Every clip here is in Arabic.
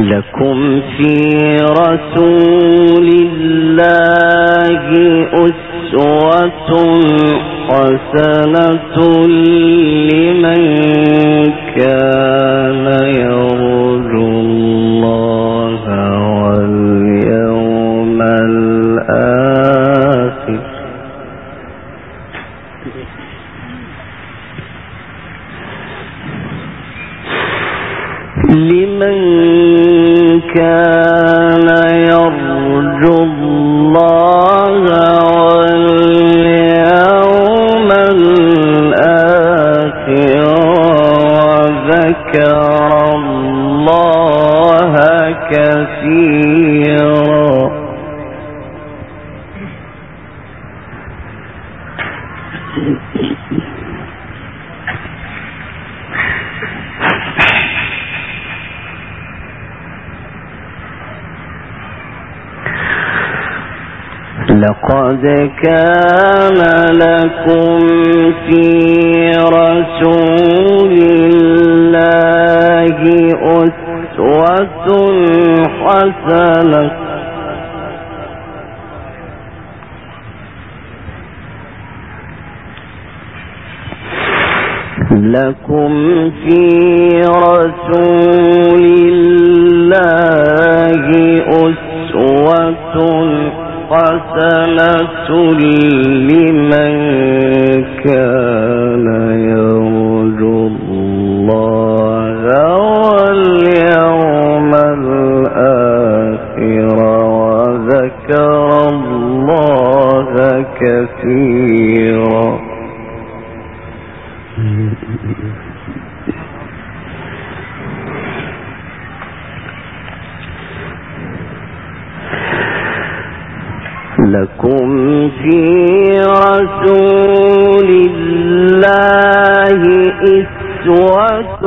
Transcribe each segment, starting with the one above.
لكم في رسول الله أسوة حسنة لمن كان يرجو كان يرجو الله واليوم الآخر وذكر الله كثيرا لقد كان لكم في رسول الله أسوة حسنة. لكم في رسول الله أسوة حسنة لمن كان يرجو الله واليوم الآخر وذكر الله كثيرا. لكم في رسول الله إسوة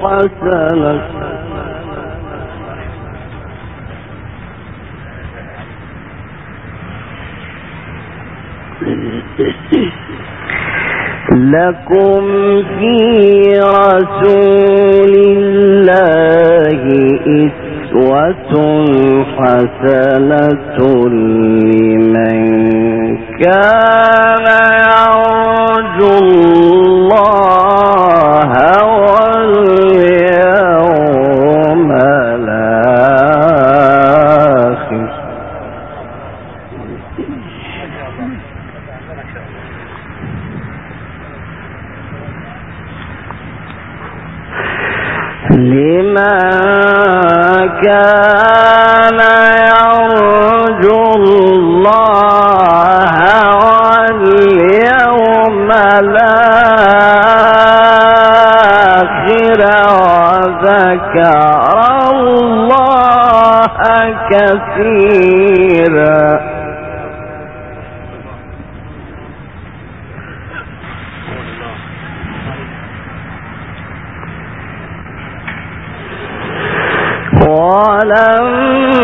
حسنة. لكم في رسول الله إسوة أسوة لمن كان يرجو الله واليوم كثيرا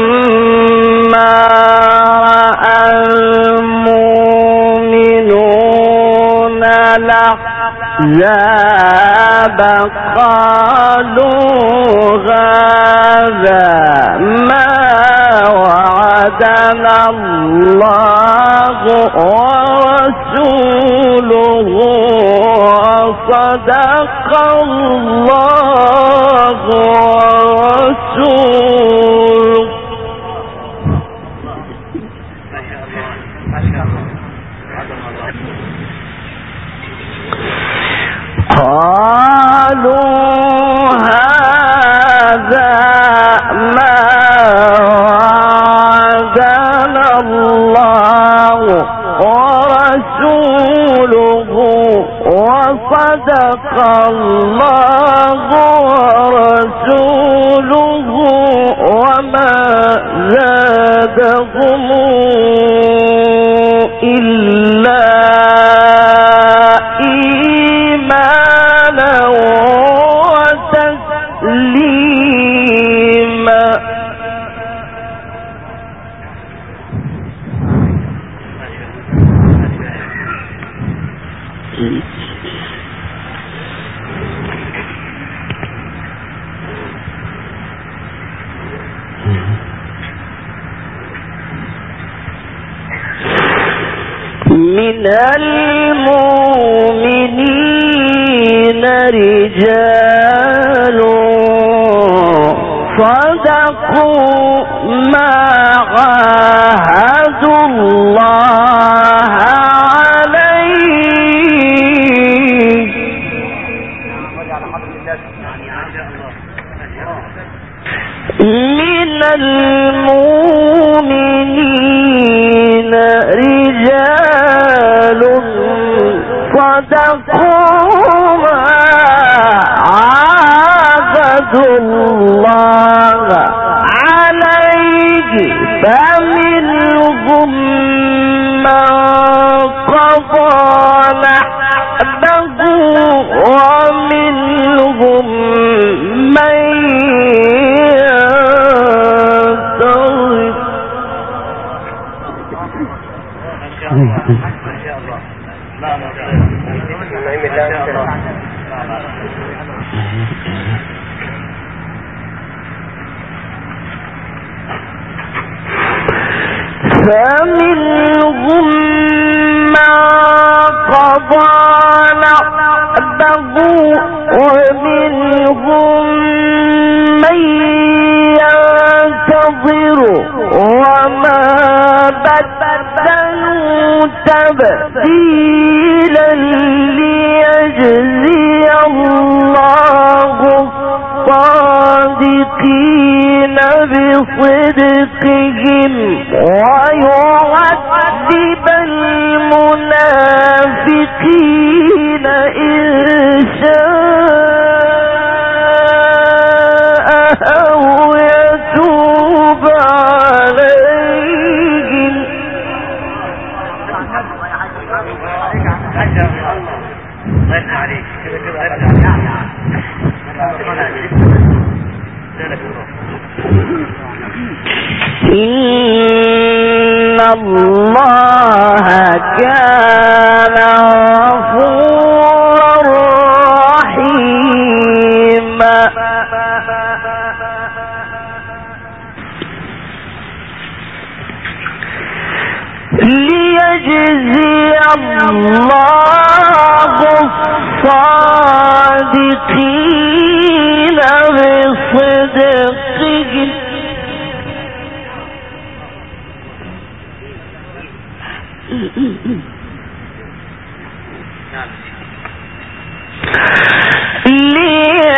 ولما رأى المؤمنون الأحزاب الله الله من المؤمنين رجال صدقوا ما عاهدوا الله عليه. فمنهم ما قضى نحبه ومنهم من ينتظر وما بدلوا تبديلا ليجزي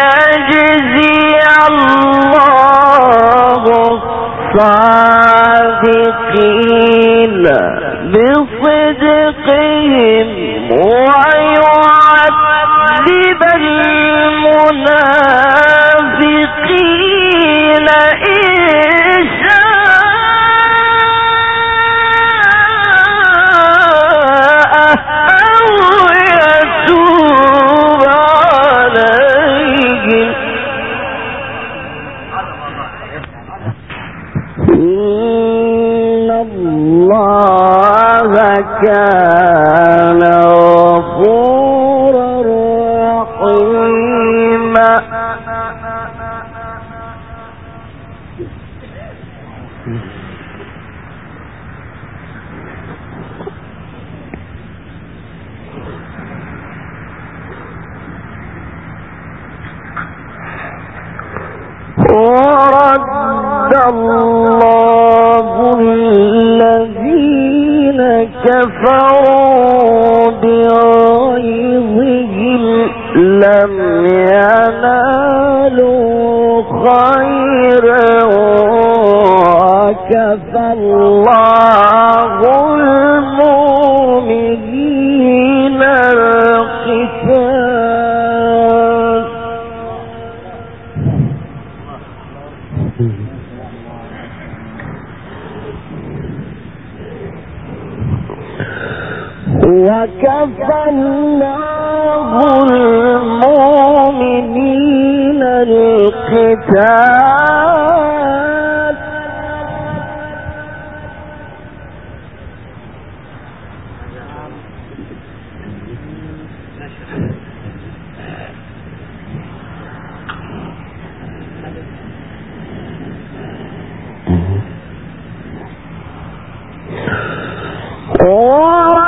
ليجزي الله الصادقين بصدقهم ويعذب ورد الله كفروا بغيظهم لم ينالوا خيرا وكفى الله المؤمنين وكفلناه المؤمنين القتال. ورد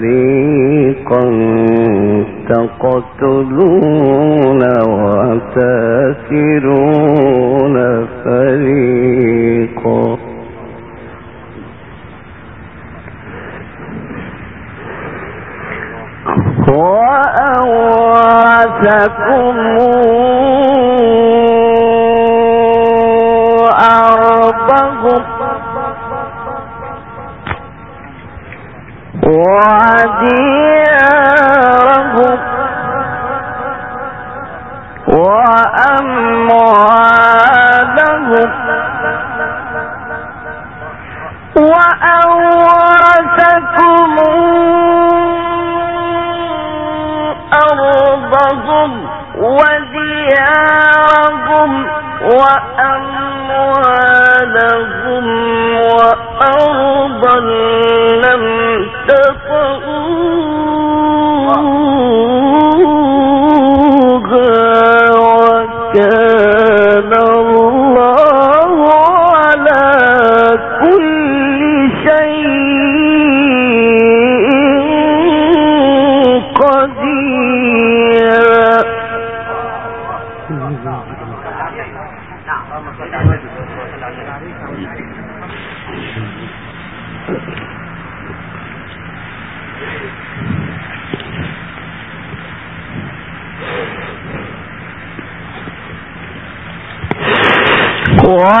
فريقا تقتلون وتاسرون وكان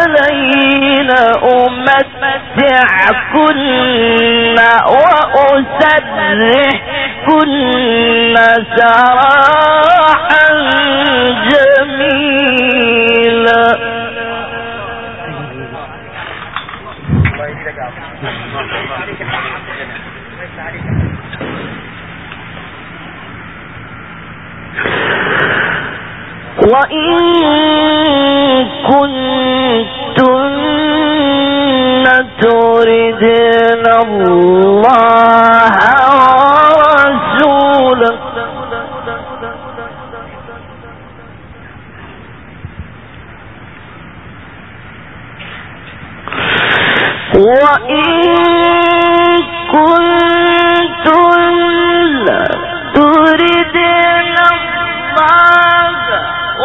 فتعالين أمتعكن وأسرحكن سراحا وإن كنتن الله ورسوله وإن كنتن الله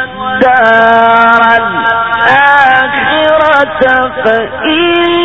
والدار الآخرة فإن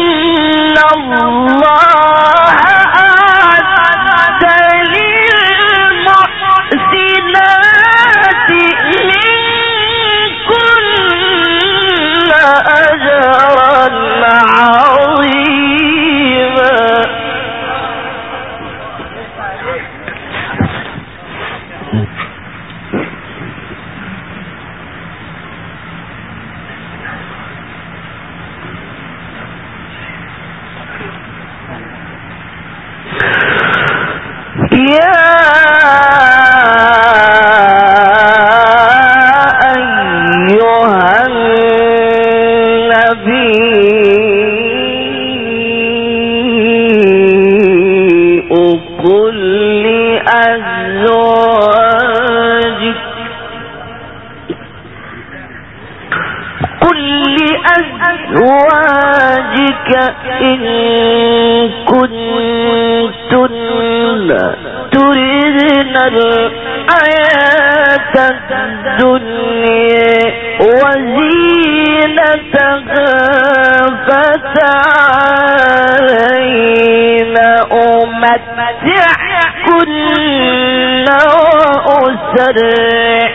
الحياة الدنيا وزينتها فتعالينا أمتع كل وأسرح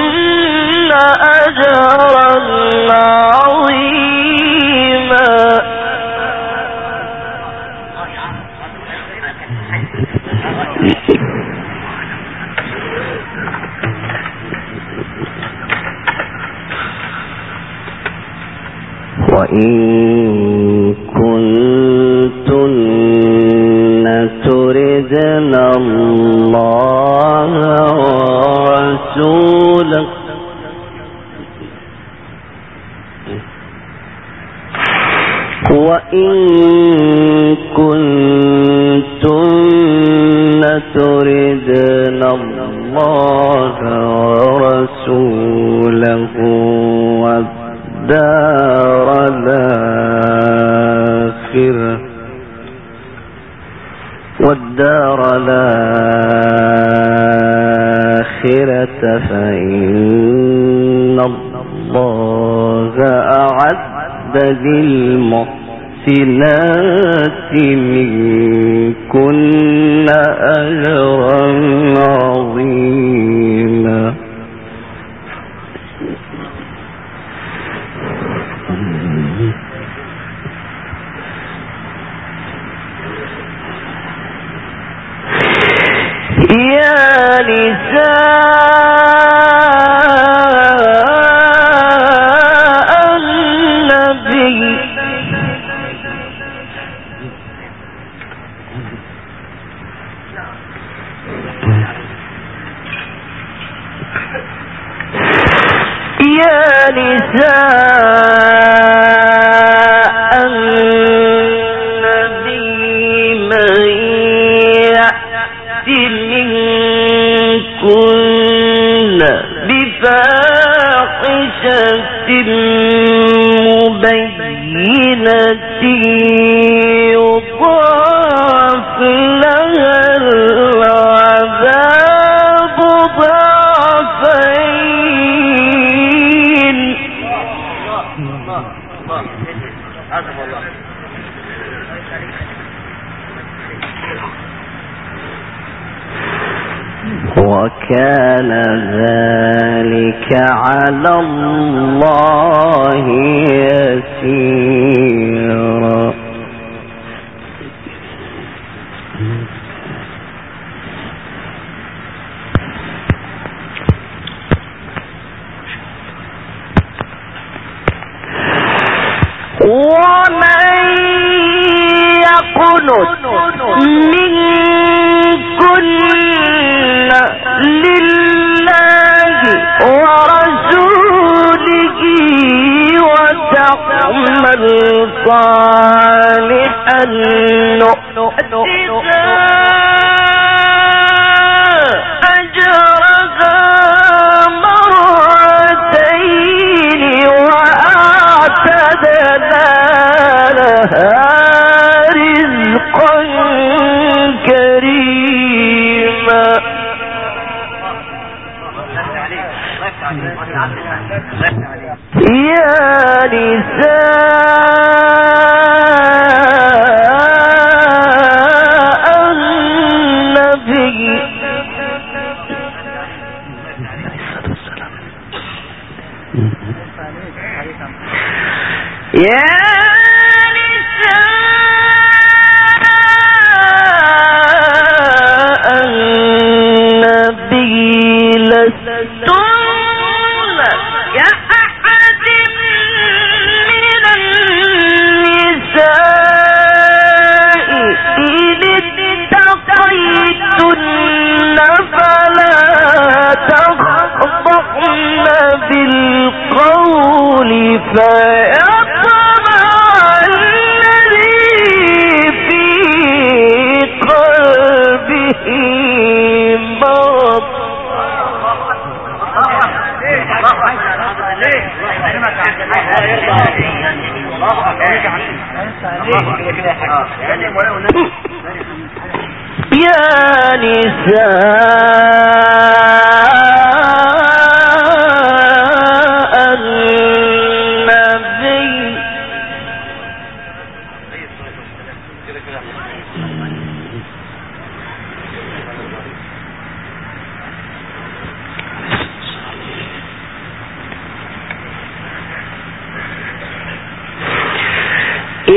欢迎。يا نساء إلا يا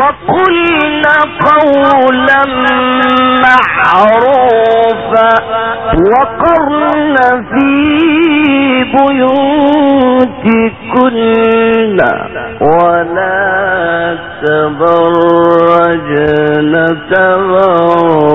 وقلنا قولا معروفا وقرن في بيوتكن ولا تبرجن تبرج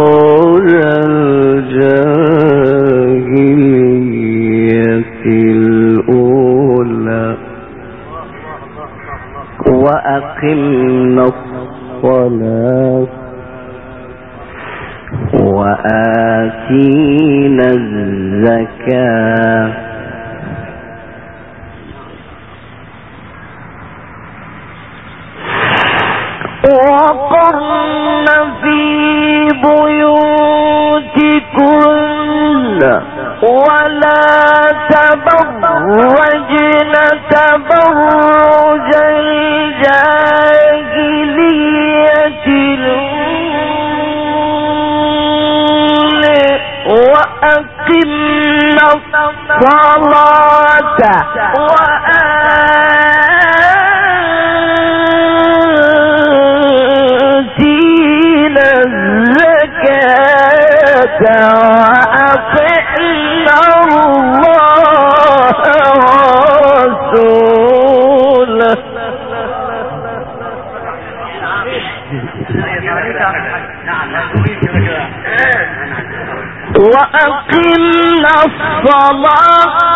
وأقمنا الصلاة.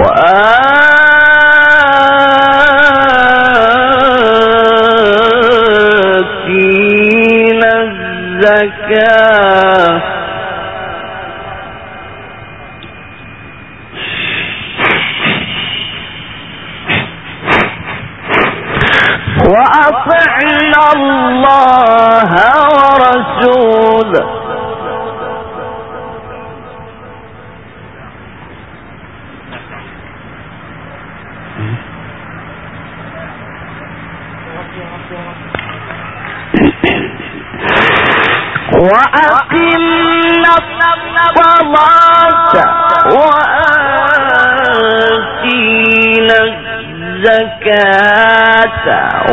وآتينا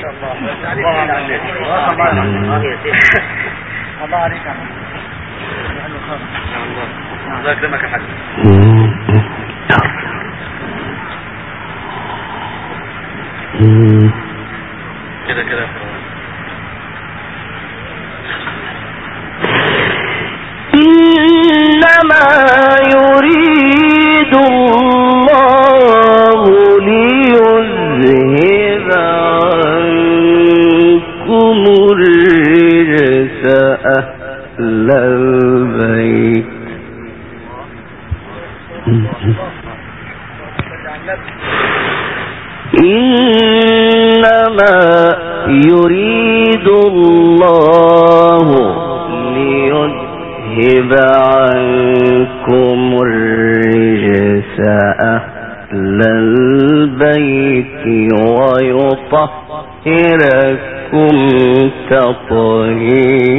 شاء الله. الله عليك. الله عليك. الله الله يكرمك الله حاج الله كده. إنما البيت. إنما يريد الله ليذهب عنكم الرجس أهل البيت ويطهركم تطهيرا.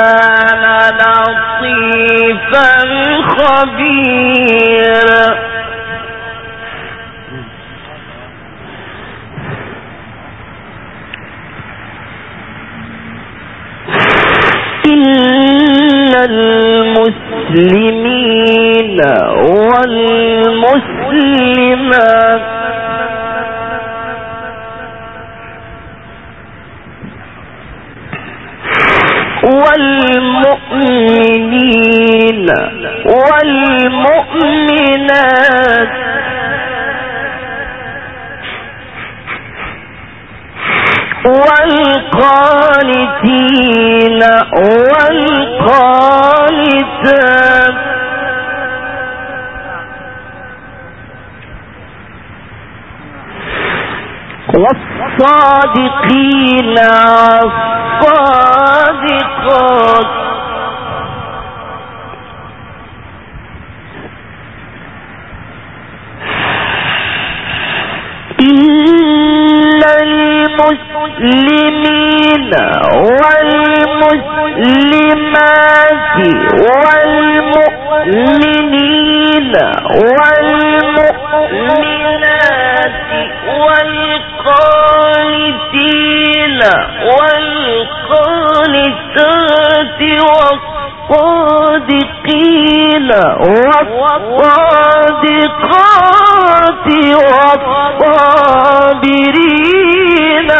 خبيرا والمسلمين والمسلمات والمؤمنين والمؤمنات والقانتين والقانتات والقانتات والصادقين والصادقات والصابرين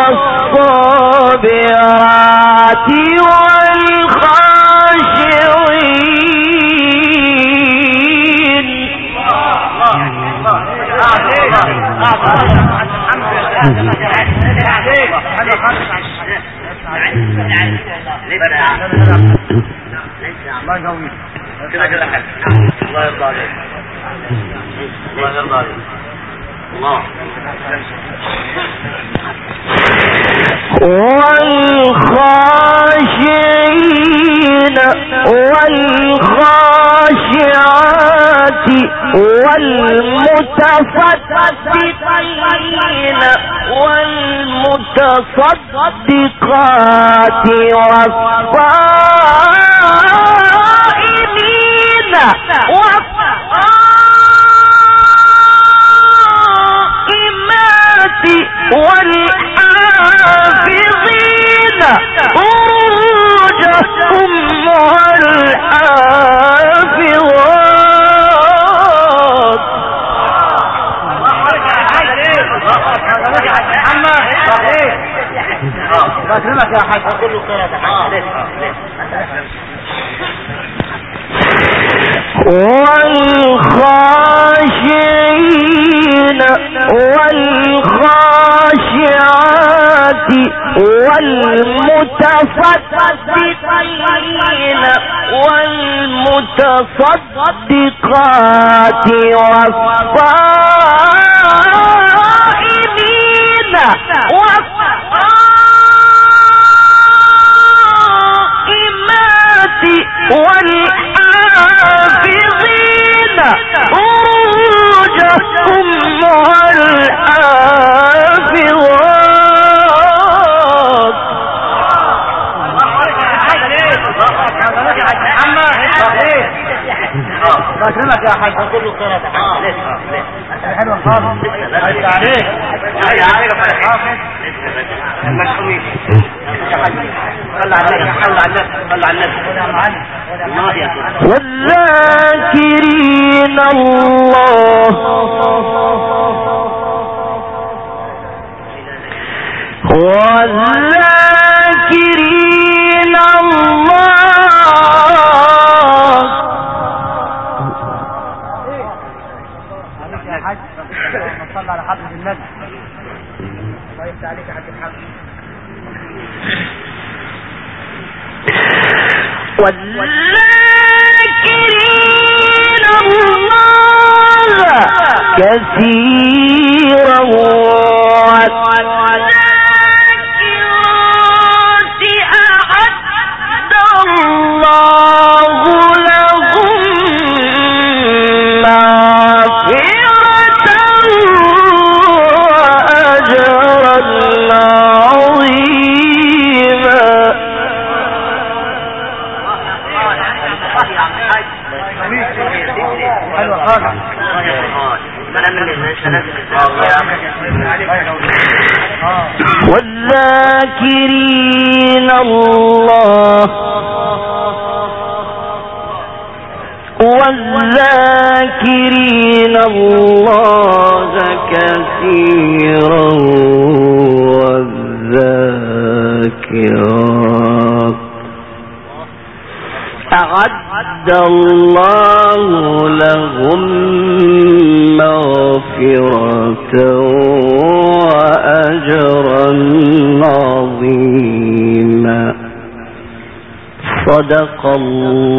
والصابرات والخاشعين Thank you. الله يقويك كذا الله يرضى عليك. الله يرضى عليك. الله. والخاشعين والخاشعات والمتفكرين والمتصدقات والصالحين والصائمات والحافظين فروجهم والحافظات. بكرمك يا حاج كله خير يا حاج والخاشعين والخاشعات والمتصدقين والمتصدقات والصائمين والذاكرين الله. والذاكرين صدق الله.